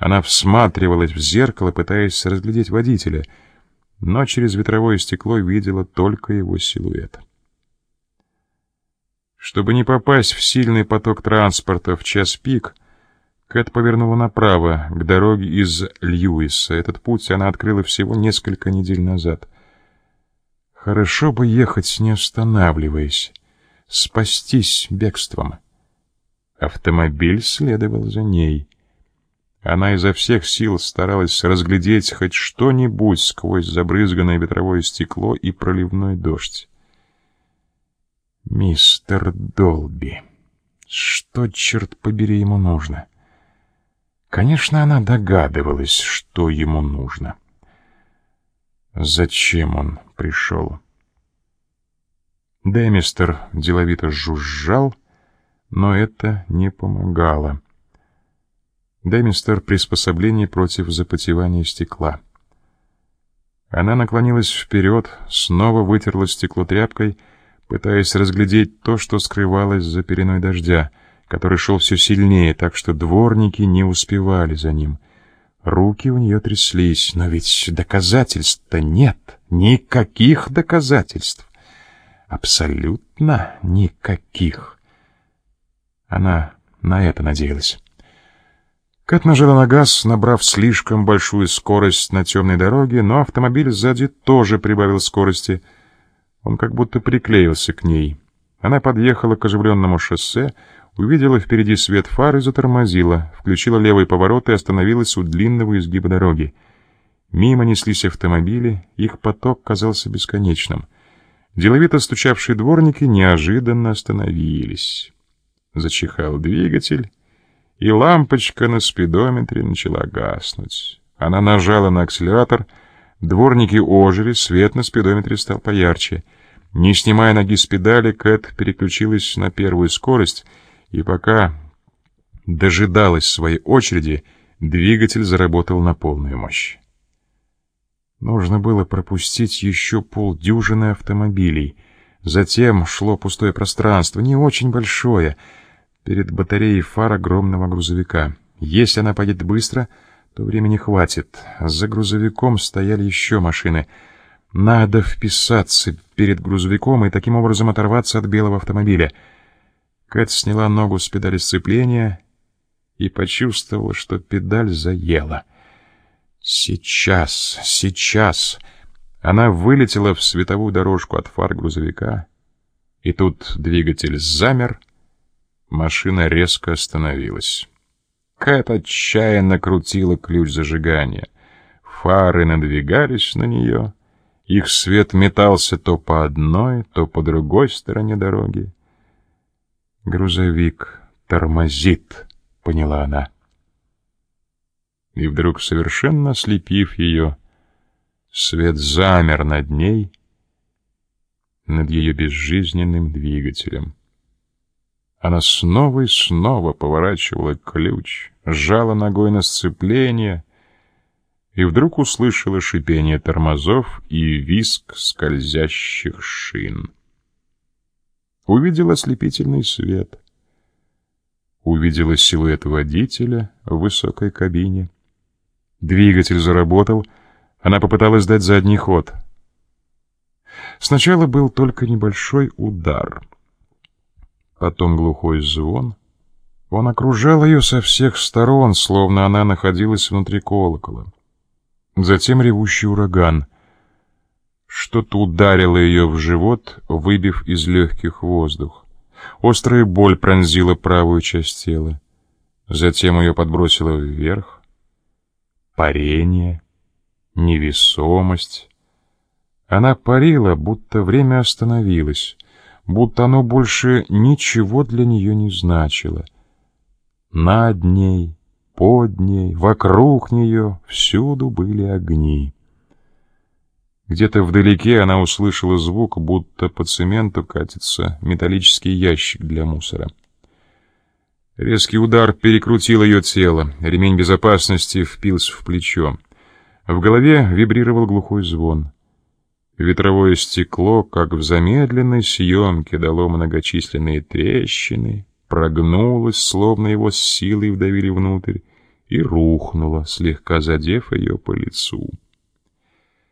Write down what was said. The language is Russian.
Она всматривалась в зеркало, пытаясь разглядеть водителя, но через ветровое стекло видела только его силуэт. Чтобы не попасть в сильный поток транспорта в час пик, Кэт повернула направо, к дороге из Льюиса. Этот путь она открыла всего несколько недель назад. Хорошо бы ехать, не останавливаясь, спастись бегством. Автомобиль следовал за ней. Она изо всех сил старалась разглядеть хоть что-нибудь сквозь забрызганное ветровое стекло и проливной дождь. Мистер Долби. Что, черт побери, ему нужно? Конечно, она догадывалась, что ему нужно. Зачем он пришел? Демистер деловито жужжал, но это не помогало. Демистер — приспособление против запотевания стекла. Она наклонилась вперед, снова вытерла стекло тряпкой, пытаясь разглядеть то, что скрывалось за пеленой дождя, который шел все сильнее, так что дворники не успевали за ним. Руки у нее тряслись, но ведь доказательств-то нет, никаких доказательств. Абсолютно никаких. Она на это надеялась. Кэт нажала на газ, набрав слишком большую скорость на темной дороге, но автомобиль сзади тоже прибавил скорости. Он как будто приклеился к ней. Она подъехала к оживленному шоссе, увидела впереди свет фар и затормозила, включила левый поворот и остановилась у длинного изгиба дороги. Мимо неслись автомобили, их поток казался бесконечным. Деловито стучавшие дворники неожиданно остановились. Зачихал двигатель, и лампочка на спидометре начала гаснуть. Она нажала на акселератор, дворники ожили, свет на спидометре стал поярче. Не снимая ноги с педали, Кэт переключилась на первую скорость, и пока дожидалась своей очереди, двигатель заработал на полную мощь. Нужно было пропустить еще полдюжины автомобилей — Затем шло пустое пространство, не очень большое, перед батареей фар огромного грузовика. Если она поедет быстро, то времени хватит. За грузовиком стояли еще машины. Надо вписаться перед грузовиком и таким образом оторваться от белого автомобиля. Кэт сняла ногу с педали сцепления и почувствовала, что педаль заела. «Сейчас, сейчас!» Она вылетела в световую дорожку от фар грузовика, и тут двигатель замер, машина резко остановилась. Кэт отчаянно крутила ключ зажигания. Фары надвигались на нее, их свет метался то по одной, то по другой стороне дороги. «Грузовик тормозит», — поняла она. И вдруг, совершенно ослепив ее, Свет замер над ней, над ее безжизненным двигателем. Она снова и снова поворачивала ключ, сжала ногой на сцепление и вдруг услышала шипение тормозов и визг скользящих шин. Увидела ослепительный свет. Увидела силуэт водителя в высокой кабине. Двигатель заработал — она попыталась дать задний ход. Сначала был только небольшой удар. Потом глухой звон. Он окружал ее со всех сторон, словно она находилась внутри колокола. Затем ревущий ураган. Что-то ударило ее в живот, выбив из легких воздух. Острая боль пронзила правую часть тела. Затем ее подбросило вверх. Парение невесомость. Она парила, будто время остановилось, будто оно больше ничего для нее не значило. Над ней, под ней, вокруг нее всюду были огни. Где-то вдалеке она услышала звук, будто по цементу катится металлический ящик для мусора. Резкий удар перекрутил ее тело, ремень безопасности впился в плечо. В голове вибрировал глухой звон. Ветровое стекло, как в замедленной съемке, дало многочисленные трещины, прогнулось, словно его с силой вдавили внутрь, и рухнула, слегка задев ее по лицу.